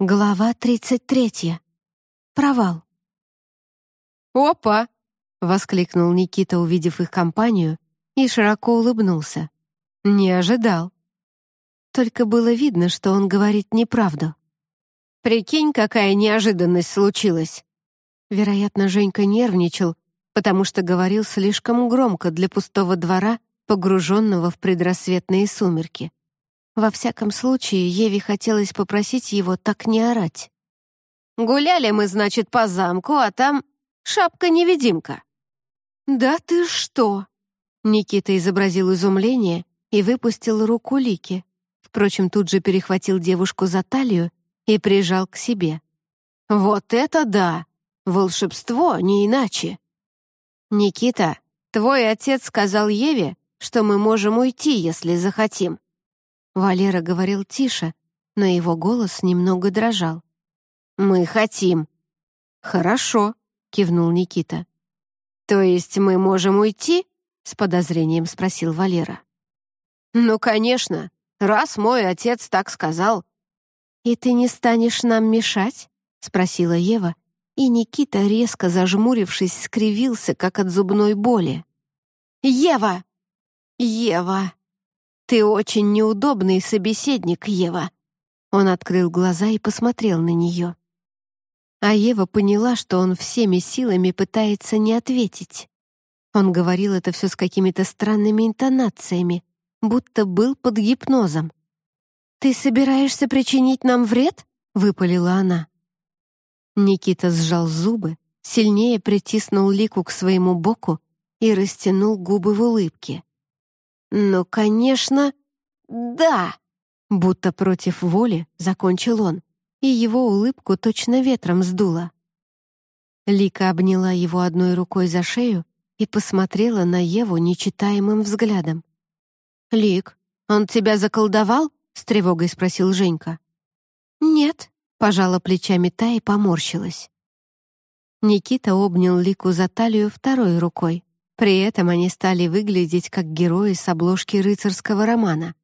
Глава 33. Провал. «Опа!» — воскликнул Никита, увидев их компанию, и широко улыбнулся. «Не ожидал». Только было видно, что он говорит неправду. «Прикинь, какая неожиданность случилась!» Вероятно, Женька нервничал, потому что говорил слишком громко для пустого двора, погруженного в предрассветные сумерки. Во всяком случае, Еве хотелось попросить его так не орать. «Гуляли мы, значит, по замку, а там шапка-невидимка». «Да ты что?» Никита изобразил изумление и выпустил руку Лики. Впрочем, тут же перехватил девушку за талию и прижал к себе. «Вот это да! Волшебство, не иначе!» «Никита, твой отец сказал Еве, что мы можем уйти, если захотим. Валера говорил тише, но его голос немного дрожал. «Мы хотим». «Хорошо», — кивнул Никита. «То есть мы можем уйти?» — с подозрением спросил Валера. «Ну, конечно, раз мой отец так сказал». «И ты не станешь нам мешать?» — спросила Ева, и Никита, резко зажмурившись, скривился, как от зубной боли. «Ева! Ева!» «Ты очень неудобный собеседник, Ева». Он открыл глаза и посмотрел на нее. А Ева поняла, что он всеми силами пытается не ответить. Он говорил это все с какими-то странными интонациями, будто был под гипнозом. «Ты собираешься причинить нам вред?» — выпалила она. Никита сжал зубы, сильнее притиснул Лику к своему боку и растянул губы в улыбке. «Ну, конечно, да!» Будто против воли закончил он, и его улыбку точно ветром сдуло. Лика обняла его одной рукой за шею и посмотрела на Еву нечитаемым взглядом. «Лик, он тебя заколдовал?» — с тревогой спросил Женька. «Нет», — пожала плечами та и поморщилась. Никита обнял Лику за талию второй рукой. При этом они стали выглядеть как герои с обложки рыцарского романа.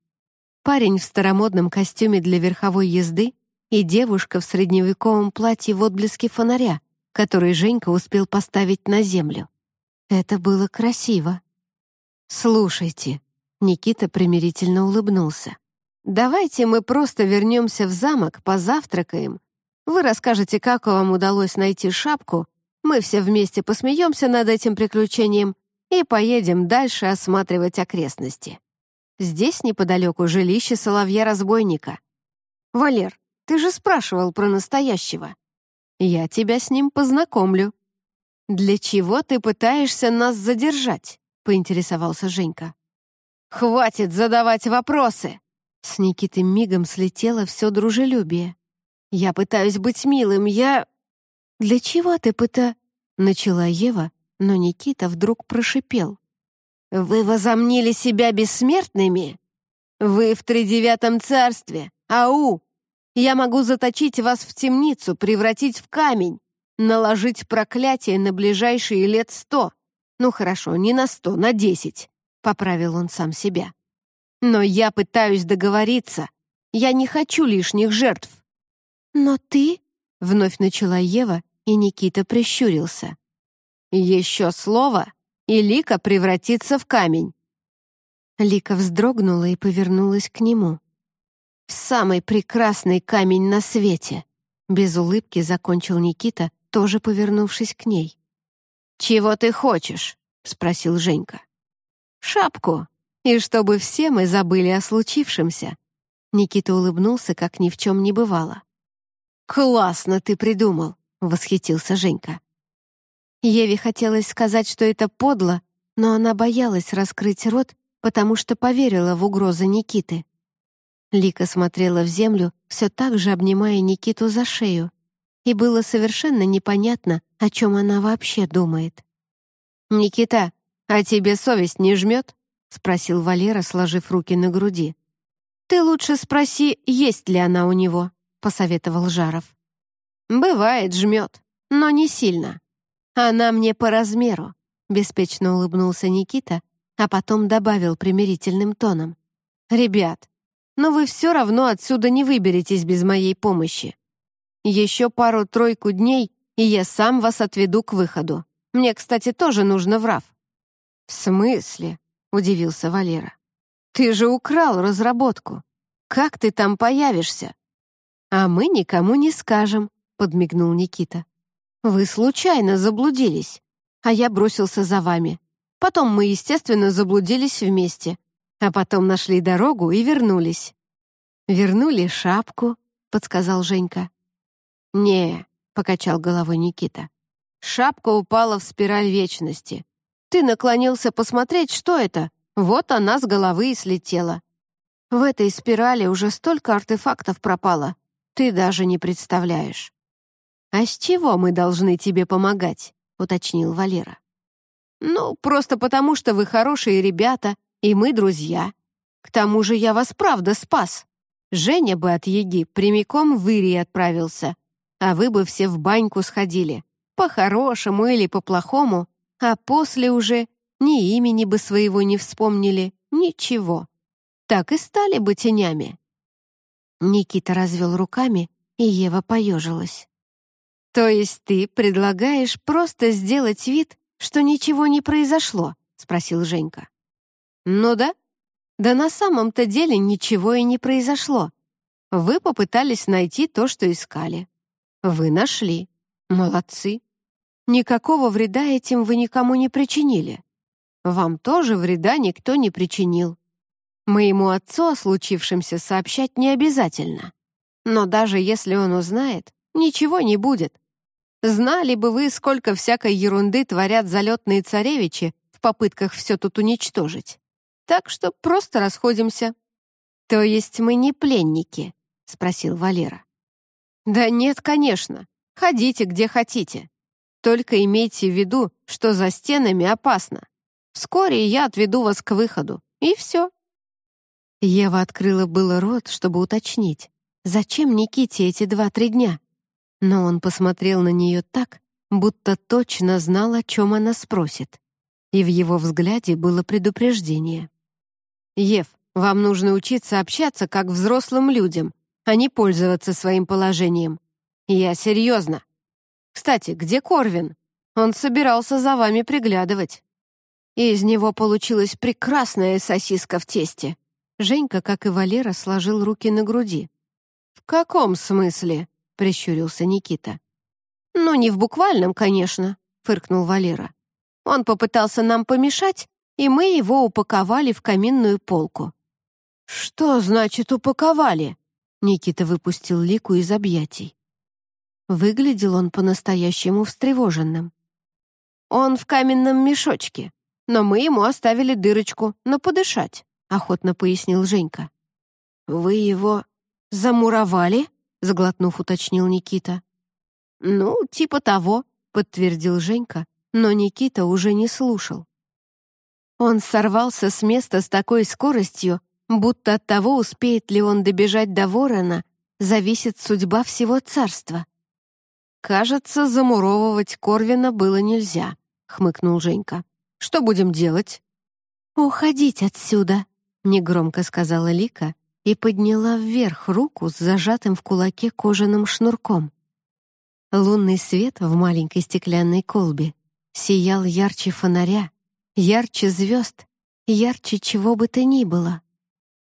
Парень в старомодном костюме для верховой езды и девушка в средневековом платье в отблеске фонаря, который Женька успел поставить на землю. Это было красиво. «Слушайте», — Никита примирительно улыбнулся, «давайте мы просто вернемся в замок, позавтракаем. Вы расскажете, как вам удалось найти шапку, мы все вместе посмеемся над этим приключением, и поедем дальше осматривать окрестности. Здесь неподалеку жилище соловья-разбойника. Валер, ты же спрашивал про настоящего. Я тебя с ним познакомлю. Для чего ты пытаешься нас задержать? Поинтересовался Женька. Хватит задавать вопросы. С Никитой мигом слетело все дружелюбие. Я пытаюсь быть милым, я... Для чего ты пыта... Начала Ева, но Никита вдруг прошипел. «Вы возомнили себя бессмертными? Вы в тридевятом царстве, ау! Я могу заточить вас в темницу, превратить в камень, наложить проклятие на ближайшие лет сто. Ну хорошо, не на сто, на десять», — поправил он сам себя. «Но я пытаюсь договориться. Я не хочу лишних жертв». «Но ты...» — вновь начала Ева, и Никита прищурился. Еще слово, и Лика превратится в камень. Лика вздрогнула и повернулась к нему. «Самый прекрасный камень на свете!» Без улыбки закончил Никита, тоже повернувшись к ней. «Чего ты хочешь?» — спросил Женька. «Шапку, и чтобы все мы забыли о случившемся». Никита улыбнулся, как ни в чем не бывало. «Классно ты придумал!» — восхитился Женька. Еве хотелось сказать, что это подло, но она боялась раскрыть рот, потому что поверила в угрозы Никиты. Лика смотрела в землю, все так же обнимая Никиту за шею, и было совершенно непонятно, о чем она вообще думает. «Никита, а тебе совесть не жмет?» — спросил Валера, сложив руки на груди. «Ты лучше спроси, есть ли она у него», — посоветовал Жаров. «Бывает, жмет, но не сильно. «Она мне по размеру», — беспечно улыбнулся Никита, а потом добавил примирительным тоном. «Ребят, но вы все равно отсюда не выберетесь без моей помощи. Еще пару-тройку дней, и я сам вас отведу к выходу. Мне, кстати, тоже нужно в РАФ». «В смысле?» — удивился Валера. «Ты же украл разработку. Как ты там появишься?» «А мы никому не скажем», — подмигнул Никита. «Вы случайно заблудились, а я бросился за вами. Потом мы, естественно, заблудились вместе, а потом нашли дорогу и вернулись». «Вернули шапку», — подсказал Женька. «Не», — покачал головой Никита. «Шапка упала в спираль вечности. Ты наклонился посмотреть, что это. Вот она с головы и слетела. В этой спирали уже столько артефактов пропало. Ты даже не представляешь». «А с чего мы должны тебе помогать?» — уточнил Валера. «Ну, просто потому, что вы хорошие ребята, и мы друзья. К тому же я вас правда спас. Женя бы от Еги прямиком в Ирии отправился, а вы бы все в баньку сходили, по-хорошему или по-плохому, а после уже ни имени бы своего не вспомнили, ничего. Так и стали бы тенями». Никита развел руками, и Ева поежилась. «То есть ты предлагаешь просто сделать вид, что ничего не произошло?» — спросил Женька. «Ну да. Да на самом-то деле ничего и не произошло. Вы попытались найти то, что искали. Вы нашли. Молодцы. Никакого вреда этим вы никому не причинили. Вам тоже вреда никто не причинил. Моему отцу о случившемся сообщать не обязательно. Но даже если он узнает, ничего не будет. Знали бы вы, сколько всякой ерунды творят залетные царевичи в попытках все тут уничтожить. Так что просто расходимся. То есть мы не пленники, спросил Валера. Да нет, конечно. Ходите где хотите. Только имейте в виду, что за стенами опасно. Вскоре я отведу вас к выходу, и все. Ева открыла было рот, чтобы уточнить, зачем Никите эти два-три дня. Но он посмотрел на нее так, будто точно знал, о чем она спросит. И в его взгляде было предупреждение. «Ев, вам нужно учиться общаться как взрослым людям, а не пользоваться своим положением. Я серьезно. Кстати, где Корвин? Он собирался за вами приглядывать». из него получилась прекрасная сосиска в тесте. Женька, как и Валера, сложил руки на груди. «В каком смысле?» — прищурился Никита. «Ну, не в буквальном, конечно», — фыркнул Валера. «Он попытался нам помешать, и мы его упаковали в каминную полку». «Что значит упаковали?» Никита выпустил Лику из объятий. Выглядел он по-настоящему встревоженным. «Он в каменном мешочке, но мы ему оставили дырочку, на подышать. — охотно пояснил Женька. «Вы его замуровали?» — заглотнув, уточнил Никита. «Ну, типа того», — подтвердил Женька, но Никита уже не слушал. Он сорвался с места с такой скоростью, будто от того, успеет ли он добежать до ворона, зависит судьба всего царства. «Кажется, замуровывать Корвина было нельзя», — хмыкнул Женька. «Что будем делать?» «Уходить отсюда», негромко сказала Лика и подняла вверх руку с зажатым в кулаке кожаным шнурком. Лунный свет в маленькой стеклянной колбе сиял ярче фонаря, ярче звезд, ярче чего бы то ни было.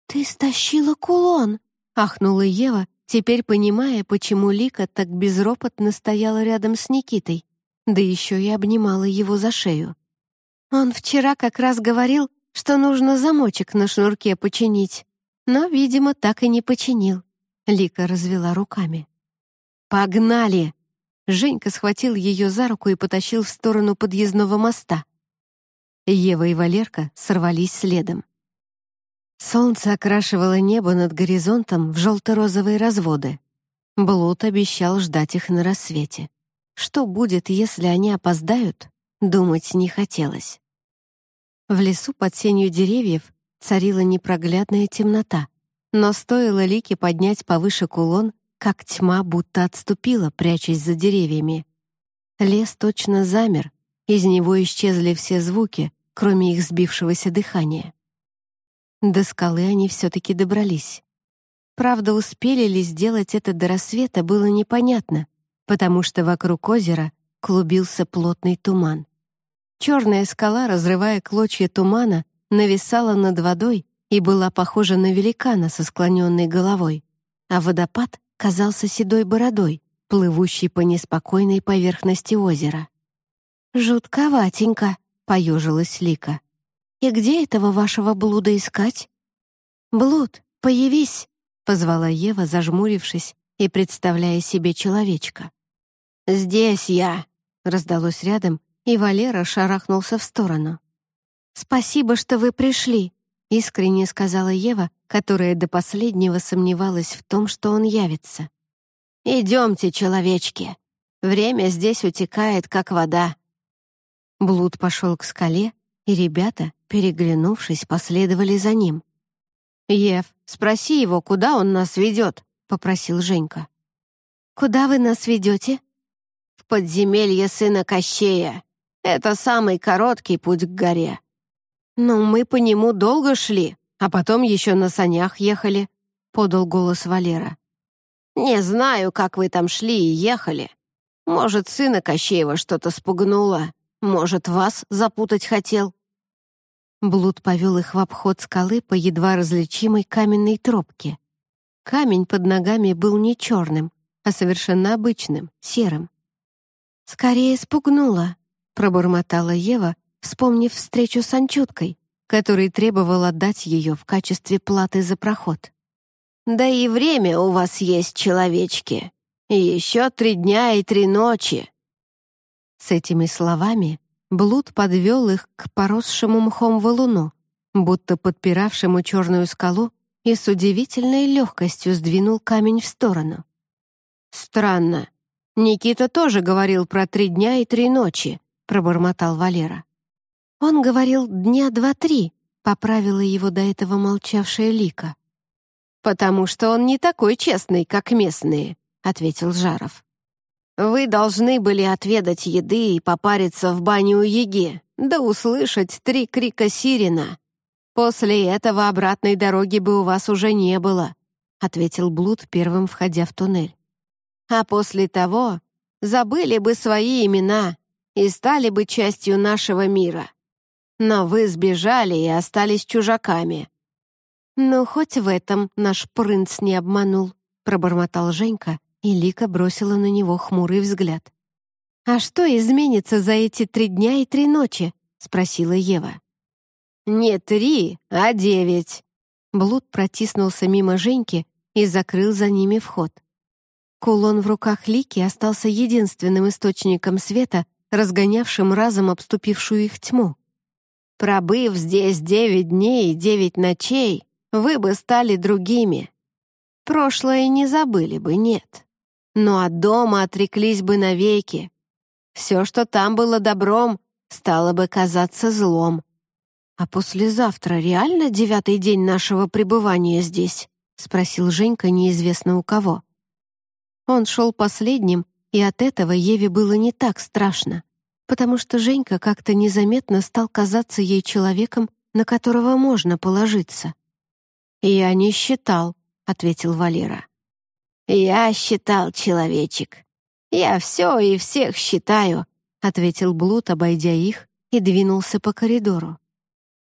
«Ты стащила кулон!» — ахнула Ева, теперь понимая, почему Лика так безропотно стояла рядом с Никитой, да еще и обнимала его за шею. «Он вчера как раз говорил, что нужно замочек на шнурке починить, но, видимо, так и не починил. Лика развела руками. «Погнали!» Женька схватил ее за руку и потащил в сторону подъездного моста. Ева и Валерка сорвались следом. Солнце окрашивало небо над горизонтом в желто-розовые разводы. Блуд обещал ждать их на рассвете. Что будет, если они опоздают, думать не хотелось. В лесу под сенью деревьев царила непроглядная темнота, но стоило Лике поднять повыше кулон, как тьма будто отступила, прячась за деревьями. Лес точно замер, из него исчезли все звуки, кроме их сбившегося дыхания. До скалы они все-таки добрались. Правда, успели ли сделать это до рассвета, было непонятно, потому что вокруг озера клубился плотный туман. Черная скала, разрывая клочья тумана, нависала над водой и была похожа на великана со склоненной головой, а водопад казался седой бородой, плывущей по неспокойной поверхности озера. «Жутковатенько», — поежилась Лика. «И где этого вашего блуда искать?» «Блуд, появись!» — позвала Ева, зажмурившись и представляя себе человечка. «Здесь я!» — раздалось рядом, и Валера шарахнулся в сторону. «Спасибо, что вы пришли», — искренне сказала Ева, которая до последнего сомневалась в том, что он явится. «Идемте, человечки. Время здесь утекает, как вода». Блуд пошел к скале, и ребята, переглянувшись, последовали за ним. «Ев, спроси его, куда он нас ведет?» — попросил Женька. «Куда вы нас ведете?» «В подземелье сына Кощея. Это самый короткий путь к горе». «Но мы по нему долго шли, а потом еще на санях ехали», — подал голос Валера. «Не знаю, как вы там шли и ехали. Может, сына Кощеева что-то спугнуло, может, вас запутать хотел». Блуд повел их в обход скалы по едва различимой каменной тропке. Камень под ногами был не черным, а совершенно обычным, серым. «Скорее спугнула», — пробормотала Ева, вспомнив встречу с Анчуткой, который требовал отдать ее в качестве платы за проход. «Да и время у вас есть, человечки. Еще три дня и три ночи». С этими словами Блуд подвел их к поросшему мхом валуну, будто подпиравшему черную скалу, и с удивительной легкостью сдвинул камень в сторону. «Странно. Никита тоже говорил про три дня и три ночи», — пробормотал Валера. «Он говорил дня два-три», — поправила его до этого молчавшая Лика. «Потому что он не такой честный, как местные», — ответил Жаров. «Вы должны были отведать еды и попариться в бане у Еги, да услышать три крика сирена. После этого обратной дороги бы у вас уже не было», — ответил Блуд, первым входя в туннель. «А после того забыли бы свои имена и стали бы частью нашего мира. Но вы сбежали и остались чужаками». «Ну, хоть в этом наш принц не обманул», — пробормотал Женька, и Лика бросила на него хмурый взгляд. «А что изменится за эти три дня и три ночи?» — спросила Ева. «Не три, а девять». Блуд протиснулся мимо Женьки и закрыл за ними вход. Кулон в руках Лики остался единственным источником света, разгонявшим разом обступившую их тьму. Пробыв здесь девять дней и девять ночей, вы бы стали другими. Прошлое не забыли бы, нет. Но от дома отреклись бы навеки. Все, что там было добром, стало бы казаться злом. «А послезавтра реально девятый день нашего пребывания здесь?» — спросил Женька неизвестно у кого. Он шел последним, и от этого Еве было не так страшно потому что Женька как-то незаметно стал казаться ей человеком, на которого можно положиться. «Я не считал», — ответил Валера. «Я считал, человечек. Я все и всех считаю», — ответил Блуд, обойдя их, и двинулся по коридору.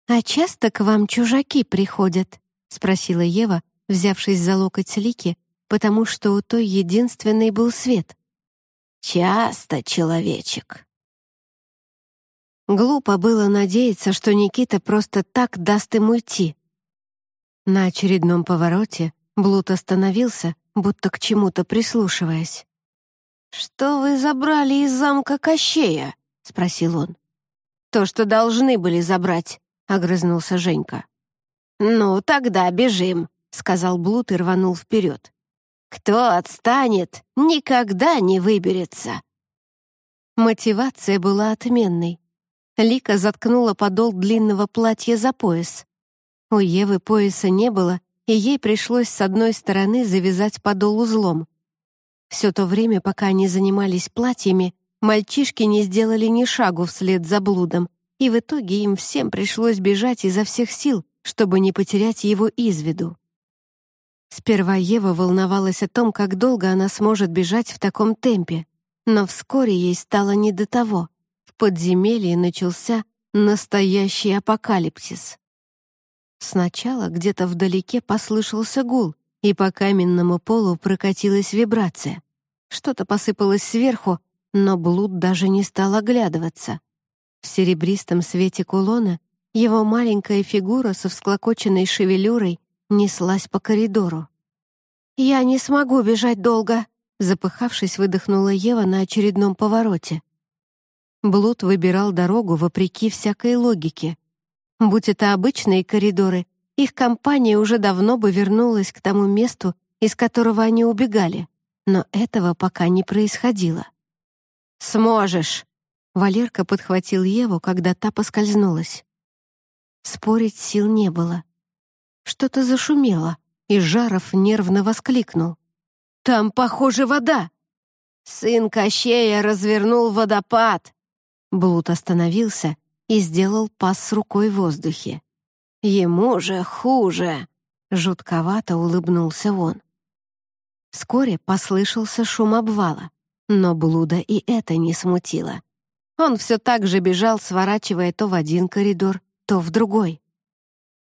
«А часто к вам чужаки приходят?» — спросила Ева, взявшись за локоть Лики, потому что у той единственный был свет. «Часто, человечек», Глупо было надеяться, что Никита просто так даст им уйти. На очередном повороте Блуд остановился, будто к чему-то прислушиваясь. «Что вы забрали из замка Кощея?» — спросил он. «То, что должны были забрать», — огрызнулся Женька. «Ну, тогда бежим», — сказал Блуд и рванул вперед. «Кто отстанет, никогда не выберется». Мотивация была отменной. Лика заткнула подол длинного платья за пояс. У Евы пояса не было, и ей пришлось с одной стороны завязать подол узлом. Все то время, пока они занимались платьями, мальчишки не сделали ни шагу вслед за блудом, и в итоге им всем пришлось бежать изо всех сил, чтобы не потерять его из виду. Сперва Ева волновалась о том, как долго она сможет бежать в таком темпе, но вскоре ей стало не до того. Подземелье начался настоящий апокалипсис. Сначала где-то вдалеке послышался гул, и по каменному полу прокатилась вибрация. Что-то посыпалось сверху, но Блуд даже не стал оглядываться. В серебристом свете кулона его маленькая фигура со всклокоченной шевелюрой неслась по коридору. «Я не смогу бежать долго», — запыхавшись, выдохнула Ева на очередном повороте. Блуд выбирал дорогу вопреки всякой логике. Будь это обычные коридоры, их компания уже давно бы вернулась к тому месту, из которого они убегали. Но этого пока не происходило. «Сможешь!» Валерка подхватил Еву, когда та поскользнулась. Спорить сил не было. Что-то зашумело, и Жаров нервно воскликнул. «Там, похоже, вода!» «Сын Кощея развернул водопад!» Блуд остановился и сделал пас с рукой в воздухе. «Ему же хуже!» — жутковато улыбнулся он. Вскоре послышался шум обвала, но Блуда и это не смутило. Он все так же бежал, сворачивая то в один коридор, то в другой.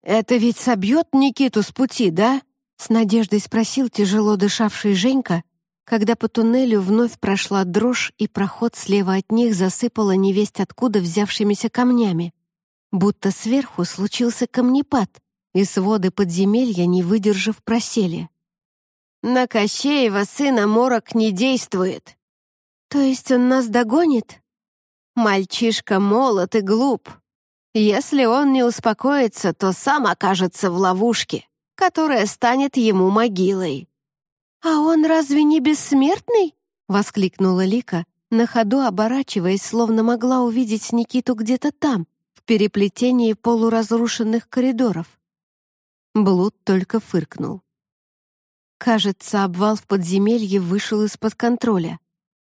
«Это ведь собьет Никиту с пути, да?» — с надеждой спросил тяжело дышавший Женька, когда по туннелю вновь прошла дрожь и проход слева от них засыпало невесть откуда взявшимися камнями. Будто сверху случился камнепад, и своды подземелья, не выдержав, просели. «На Кощеева сына морок не действует». «То есть он нас догонит?» «Мальчишка молод и глуп. Если он не успокоится, то сам окажется в ловушке, которая станет ему могилой». «А он разве не бессмертный?» — воскликнула Лика, на ходу оборачиваясь, словно могла увидеть Никиту где-то там, в переплетении полуразрушенных коридоров. Блуд только фыркнул. Кажется, обвал в подземелье вышел из-под контроля.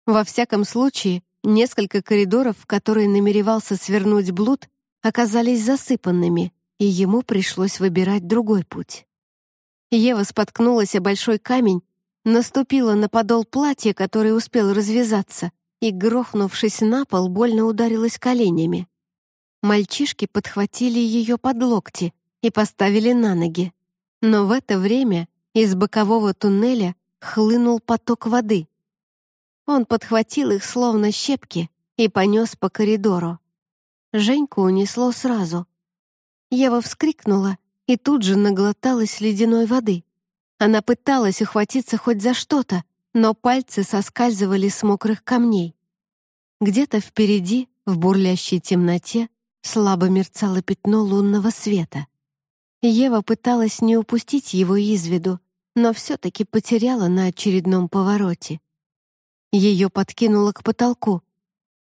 Во всяком случае, несколько коридоров, в которые намеревался свернуть Блуд, оказались засыпанными, и ему пришлось выбирать другой путь. Ева споткнулась о большой камень, наступила на подол платья, который успел развязаться, и, грохнувшись на пол, больно ударилась коленями. Мальчишки подхватили ее под локти и поставили на ноги. Но в это время из бокового туннеля хлынул поток воды. Он подхватил их словно щепки и понес по коридору. Женьку унесло сразу. Ева вскрикнула и тут же наглоталась ледяной воды. Она пыталась ухватиться хоть за что-то, но пальцы соскальзывали с мокрых камней. Где-то впереди, в бурлящей темноте, слабо мерцало пятно лунного света. Ева пыталась не упустить его из виду, но все-таки потеряла на очередном повороте. Ее подкинуло к потолку.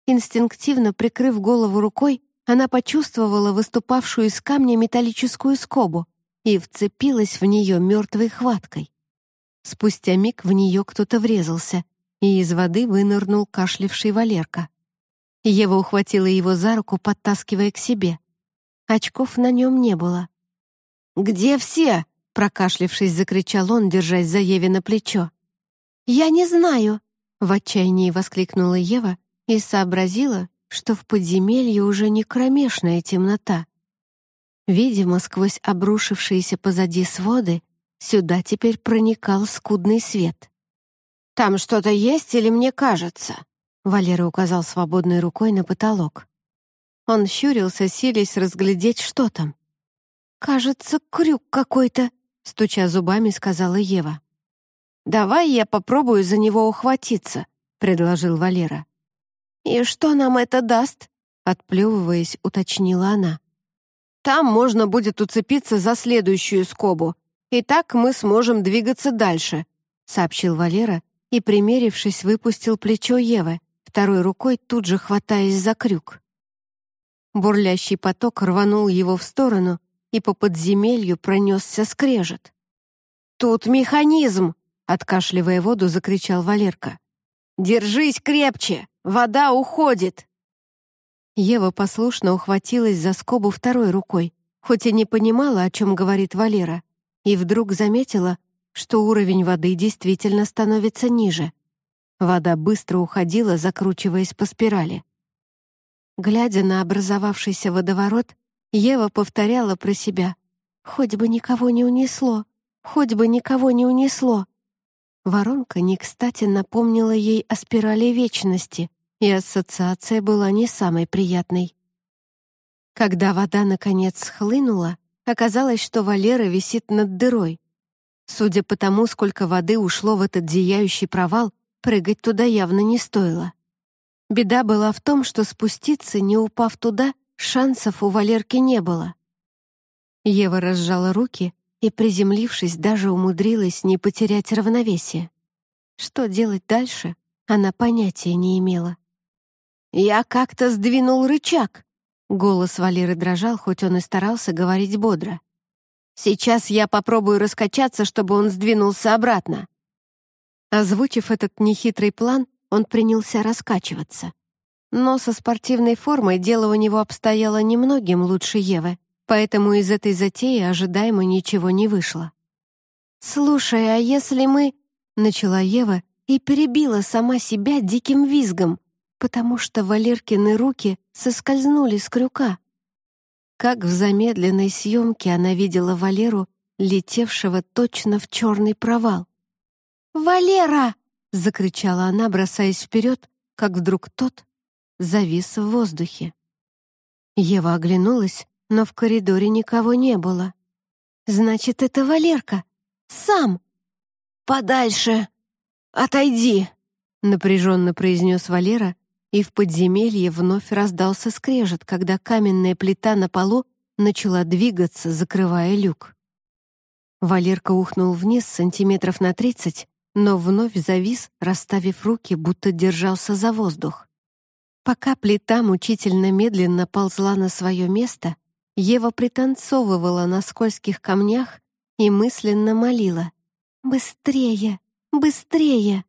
Инстинктивно прикрыв голову рукой, она почувствовала выступавшую из камня металлическую скобу и вцепилась в нее мертвой хваткой. Спустя миг в нее кто-то врезался, и из воды вынырнул кашлявший Валерка. Ева ухватила его за руку, подтаскивая к себе. Очков на нем не было. «Где все?» — прокашлившись, закричал он, держась за Еве плечо. «Я не знаю!» — в отчаянии воскликнула Ева и сообразила, что в подземелье уже не кромешная темнота. Видимо, сквозь обрушившиеся позади своды сюда теперь проникал скудный свет. «Там что-то есть или мне кажется?» Валера указал свободной рукой на потолок. Он щурился, силясь разглядеть, что там. «Кажется, крюк какой-то», — стуча зубами, сказала Ева. «Давай я попробую за него ухватиться», — предложил Валера. «И что нам это даст?» — отплевываясь, уточнила она. «Там можно будет уцепиться за следующую скобу, и так мы сможем двигаться дальше», — сообщил Валера и, примерившись, выпустил плечо Евы, второй рукой тут же хватаясь за крюк. Бурлящий поток рванул его в сторону, и по подземелью пронесся скрежет. «Тут механизм!» — откашливая воду, закричал Валерка. «Держись крепче! Вода уходит!» Ева послушно ухватилась за скобу второй рукой, хоть и не понимала, о чем говорит Валера, и вдруг заметила, что уровень воды действительно становится ниже. Вода быстро уходила, закручиваясь по спирали. Глядя на образовавшийся водоворот, Ева повторяла про себя «Хоть бы никого не унесло, хоть бы никого не унесло». Воронка не кстати напомнила ей о спирали вечности, и ассоциация была не самой приятной. Когда вода, наконец, схлынула, оказалось, что Валера висит над дырой. Судя по тому, сколько воды ушло в этот зияющий провал, прыгать туда явно не стоило. Беда была в том, что спуститься, не упав туда, шансов у Валерки не было. Ева разжала руки и, приземлившись, даже умудрилась не потерять равновесие. Что делать дальше, она понятия не имела. «Я как-то сдвинул рычаг», Голос Валеры дрожал, хоть он и старался говорить бодро. «Сейчас я попробую раскачаться, чтобы он сдвинулся обратно». Озвучив этот нехитрый план, он принялся раскачиваться. Но со спортивной формой дело у него обстояло немногим лучше Евы, поэтому из этой затеи ожидаемо ничего не вышло. «Слушай, а если мы...» — начала Ева и перебила сама себя диким визгом, потому что Валеркины руки соскользнули с крюка. Как в замедленной съемке она видела Валеру, летевшего точно в черный провал. «Валера!» — закричала она, бросаясь вперед, как вдруг тот завис в воздухе. Ева оглянулась, но в коридоре никого не было. «Значит, это Валерка! Сам!» «Подальше! Отойди!» — напряженно произнес Валера, и в подземелье вновь раздался скрежет, когда каменная плита на полу начала двигаться, закрывая люк. Валерка ухнул вниз сантиметров на тридцать, но вновь завис, расставив руки, будто держался за воздух. Пока плита мучительно медленно ползла на свое место, Ева пританцовывала на скользких камнях и мысленно молила «Быстрее! Быстрее!»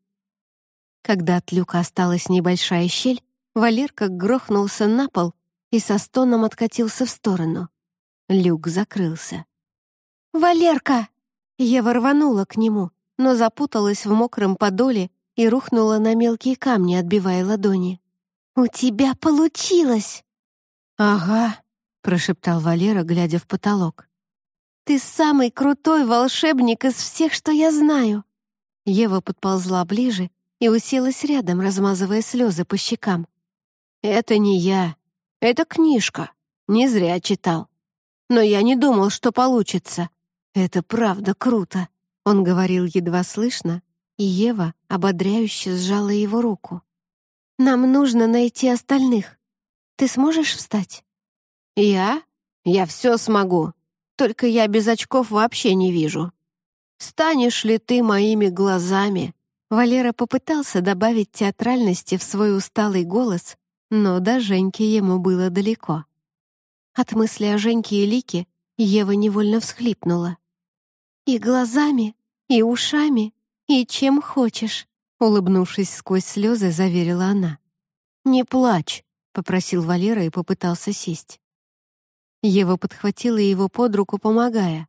Когда от люка осталась небольшая щель, Валерка грохнулся на пол и со стоном откатился в сторону. Люк закрылся. «Валерка!» Ева рванула к нему, но запуталась в мокром подоле и рухнула на мелкие камни, отбивая ладони. «У тебя получилось!» «Ага», — прошептал Валера, глядя в потолок. «Ты самый крутой волшебник из всех, что я знаю!» Ева подползла ближе и уселась рядом, размазывая слезы по щекам. «Это не я. Это книжка. Не зря читал. Но я не думал, что получится. Это правда круто», — он говорил едва слышно, и Ева ободряюще сжала его руку. «Нам нужно найти остальных. Ты сможешь встать?» «Я? Я все смогу. Только я без очков вообще не вижу. Станешь ли ты моими глазами?» Валера попытался добавить театральности в свой усталый голос, но до Женьки ему было далеко. От мысли о Женьке и Лике Ева невольно всхлипнула. «И глазами, и ушами, и чем хочешь», улыбнувшись сквозь слезы, заверила она. «Не плачь», — попросил Валера и попытался сесть. Ева подхватила его под руку, помогая.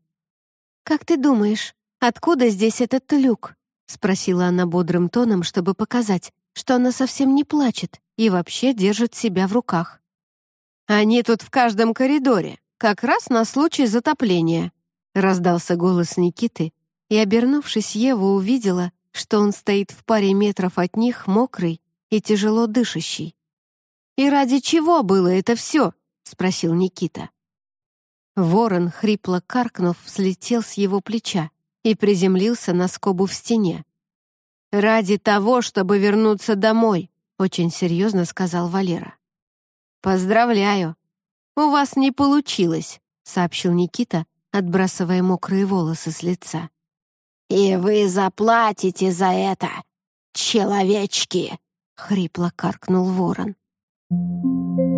«Как ты думаешь, откуда здесь этот люк?» — спросила она бодрым тоном, чтобы показать, что она совсем не плачет и вообще держит себя в руках. «Они тут в каждом коридоре, как раз на случай затопления», — раздался голос Никиты, и, обернувшись, Ева увидела, что он стоит в паре метров от них, мокрый и тяжело дышащий. «И ради чего было это все?» — спросил Никита. Ворон, хрипло каркнув, слетел с его плеча и приземлился на скобу в стене. «Ради того, чтобы вернуться домой», — очень серьезно сказал Валера. «Поздравляю. У вас не получилось», — сообщил Никита, отбрасывая мокрые волосы с лица. «И вы заплатите за это, человечки!» — хрипло каркнул ворон. Thank you.